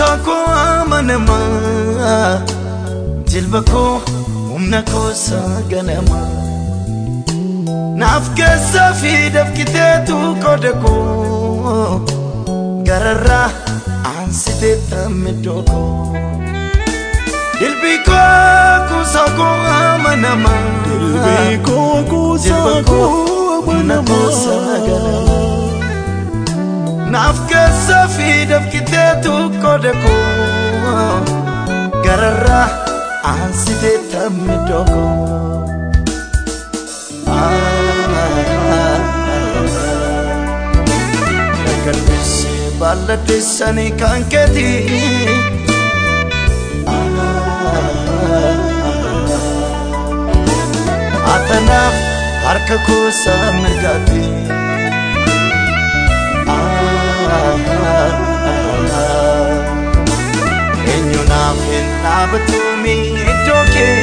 Gorsaa koo amanamaa jilba koo humna koosaa ganamaa naaf keessaa fi dafkiteetu qooda koo gararraa aansitee taammidoo koo dilbii koo kuusaa koo amanamaa dilbii koo kuusaa koo amanamaa jilba koo humna koosaa ganamaa. Naaf keessa fi dafkiteetu qooda koo Gararraa aansitee tammidoo koo Nagalbeesse baalladheessanii kan keeti Atanaaf harka koosaa mirgaati Eenyu naaf hin dhaabatumi iddoo kee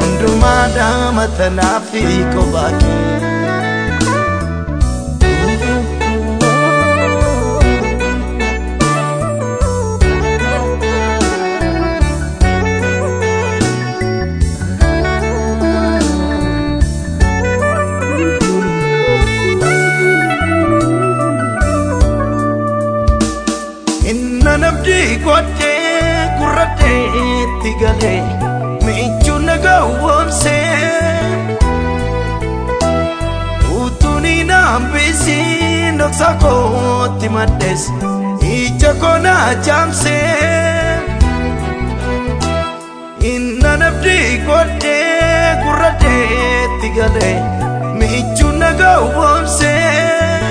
hundumaa daamatanaa fi qobaake Inna hambisiin dhoksa kootti maddees ija koo naa jaamsee inna nabdi godhee gurradheetti galee michuu nagaa woomsee.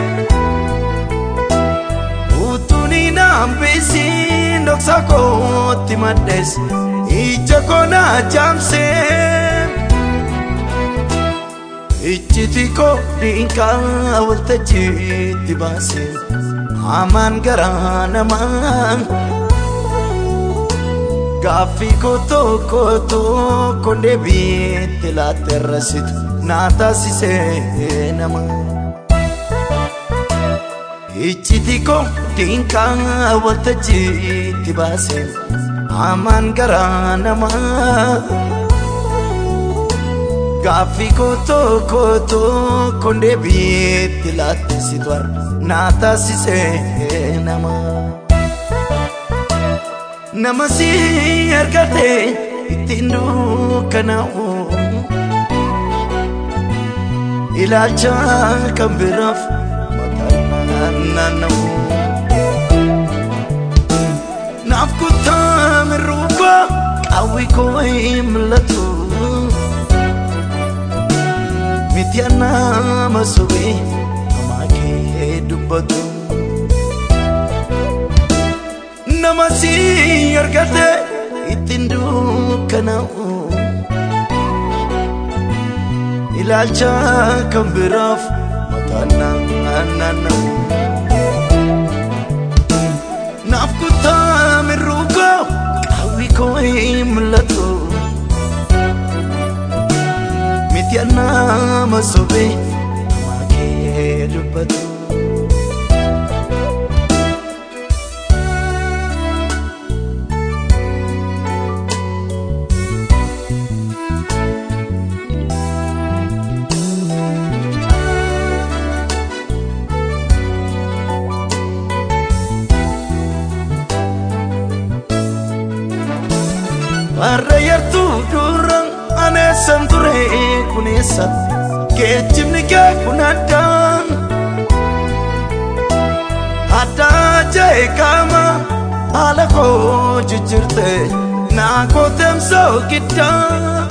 Utuuni hambisiin dhoksa kootti maddees ija koo naa jaamsee. Ijjiti koo dhiinqaa waltajjiitti baasee hamaan garaa namaa. Gaaffii koo tokko tokko deebiitti laatte rasitu naa taasisee namaa. Ijjiti koo dhiinqaa waltajjiitti baasee hamaan garaa namaa. Gaaffii koo tokko tokko deebiitti laatte situ naa taasisee namaa. Nama si argatee ittiin dukkanaa'u ilaalcha kan biraaf naanna'u. Naaf kuttaa mirruuba qawwi koo hin mul'atu. Miti nama sobee namaa kee dubbatu. Nama si argate ittiin dukkanaa'u. Ilaalcha kan biraaf mataan naanna'u. Sobee namaa kee dubbatu. Warra yartuu dura aneessan ture kuneessa geejjibni kee kun addaa addaa jee qaama haala koo jijjiirte naa kooteemsoo giddaa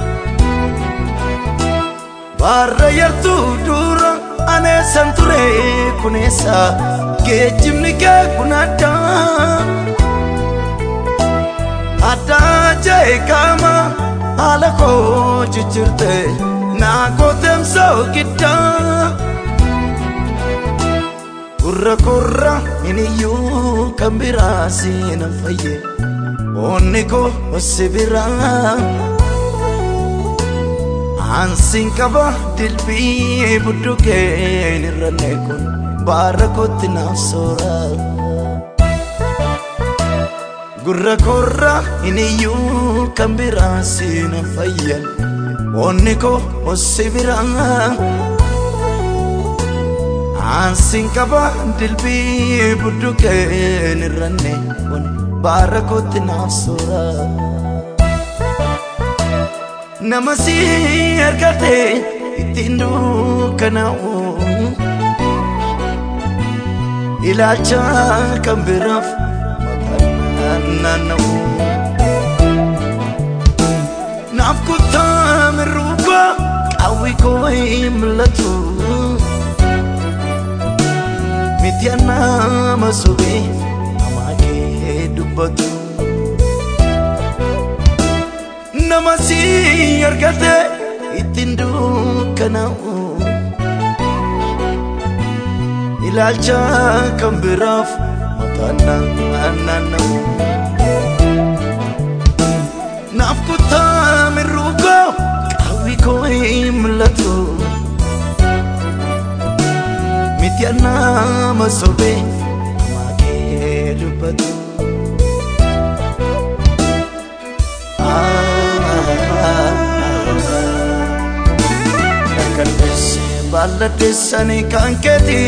warra yartuu dura aneessan ture kuneessa geejjibni kee kun addaa addaa jee qaama haala koo jijjiirte naa kooteemsoo giddaa gurra korra iniyyuu kan biraa siina fayye onni koo si biraa ansiin qaba dilbii buddukeen irra neekun baara kootti naaf sooraa. gurra korra iniyyuu kan biraa siina fayyan onni koo ossi biraa aansin qaba dilbii budduqeen irranne kun baara kootti naaf soora nama si argate ittiin dukkanaa'u ilaalcha kan biraaf mataan naanna'u naaf mirruuba ويكو يملتو متي أنا مسوي معك دبتو نما سي أركته يتندو كناو ilaalcha kan biraaf maqaan naanna'u. Mul'atu miti nama sobee namaa kee dubbatu. Kalbeesse bal'addeessanii kan keeti.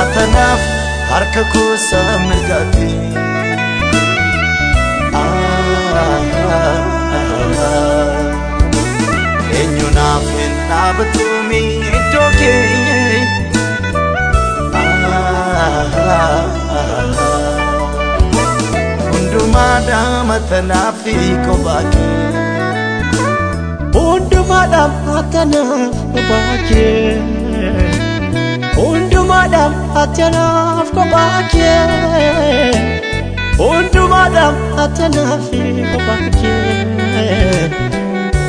Atanaaf harka kuusaa mirgaati. Eenyu naaf hin dhaabatuumi iddoo kee. Hundumaadhaa matanaa fi kophaa kee. Hundumaadhaan atanaaf kophaa kee. Hundumaadhaan atanaaf kophaa kee. Hundumaadhaan atanaaf kophaa kee.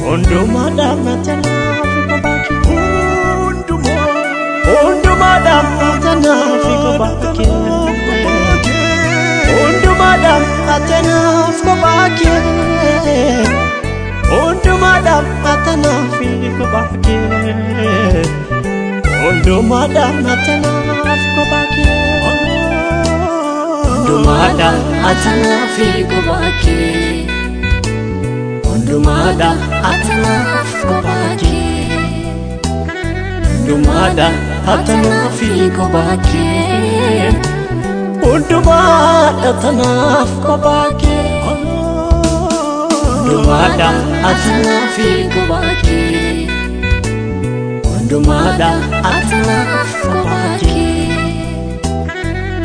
hundumaadhaaf na tanaaf bakki hundumaa hundumaadhaaf na tanaaf bakki hundumaadhaaf na tanaaf bakki hundumaadhaaf na tanaaf bakki hundumaadhaaf na tanaaf bakki hundumaadhaaf na tanaaf bakki. Hundumaadhaan atanaaf kophaa kee. Hundumaadhaan atanaaf kophaa kee. Hundumaadhaan atanaaf kophaa kee. Hundumaadhaan atanaaf kophaa kee. Hundumaadhaan atanaaf kophaa kee.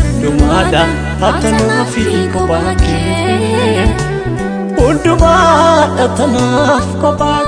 Hundumaadhaan Atanaaf kophaa kee. hundumaa dhabtanaaf qophaa